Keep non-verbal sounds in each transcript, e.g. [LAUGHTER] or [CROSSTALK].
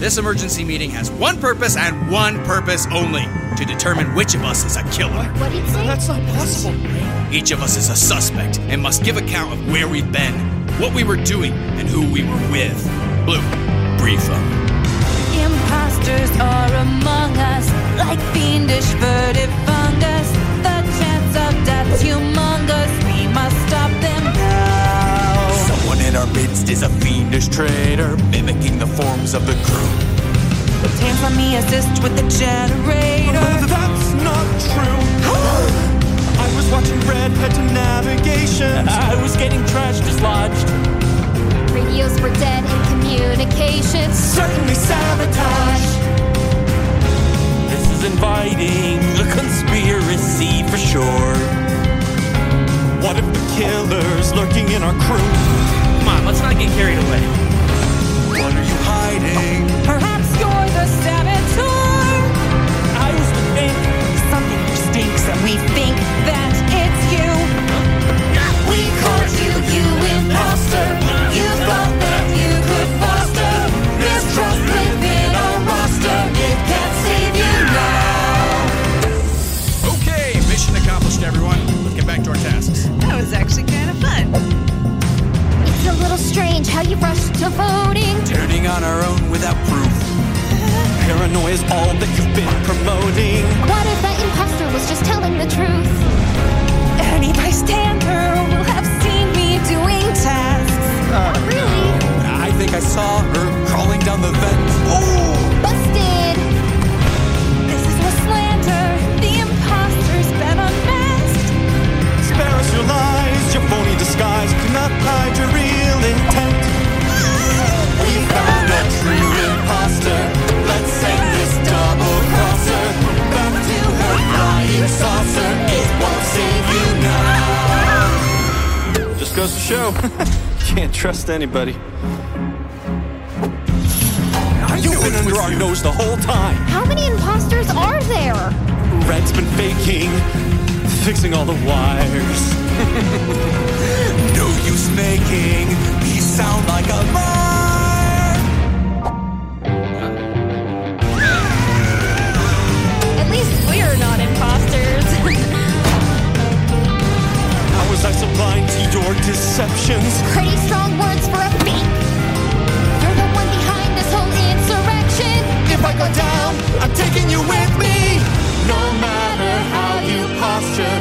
This emergency meeting has one purpose and one purpose only to determine which of us is a killer. What did he say? That's not possible. Each of us is a suspect and must give account of where we've been, what we were doing, and who we were with. Blue, brief them. Imposters are midst is a fiendish traitor, mimicking the forms of the crew. Tams let me assist with the generator. That's not true. [GASPS] I was watching Red Head to Navigation. [LAUGHS] I was getting trash dislodged. Radios were dead in communications. Certainly sabotage. This is inviting a conspiracy for sure. What if the killer's lurking in our crew? On, let's not get carried away. To voting. turning on our own without proof. Paranoia is all that you've been promoting. What if flying saucer. It won't save you now. Just goes to show, you [LAUGHS] can't trust anybody. You've been under our nose the whole time. How many imposters are there? Red's been faking, fixing all the wires. [LAUGHS] No use making me sound like a liar. Your deceptions? Pretty strong words for a fake. You're the one behind this whole insurrection. If I go down, I'm taking you with me. No matter how you posture,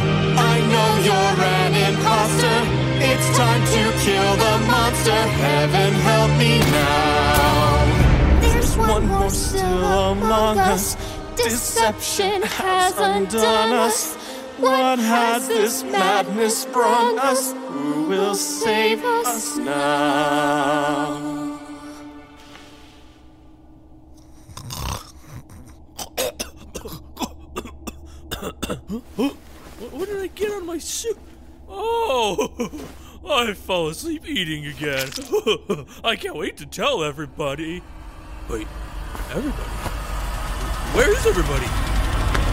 I know you're an imposter. It's time to kill the monster. Heaven help me now. There's one, more still among us. Deception has undone us. What has this madness brought us? Who will save us now? What did I get on my suit? Oh, I fell asleep eating again. I can't wait to tell everybody. Wait, everybody? Where is everybody?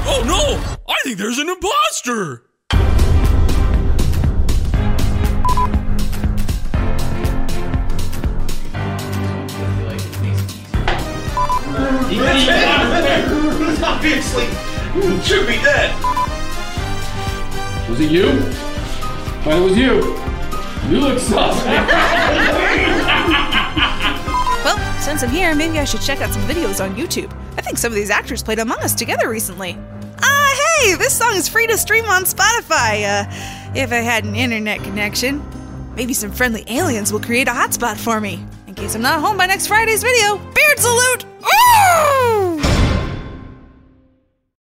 Oh no! I think there's an imposter! He's obviously should be dead. Was it you? Well, it was you. You look sus. Well, since I'm here, maybe I should check out some videos on YouTube. I think some of these actors played Among Us together recently. Hey, this song is free to stream on Spotify. Uh, if I had an internet connection, maybe some friendly aliens will create a hotspot for me. In case I'm not home by next Friday's video. Beard salute! Ooh!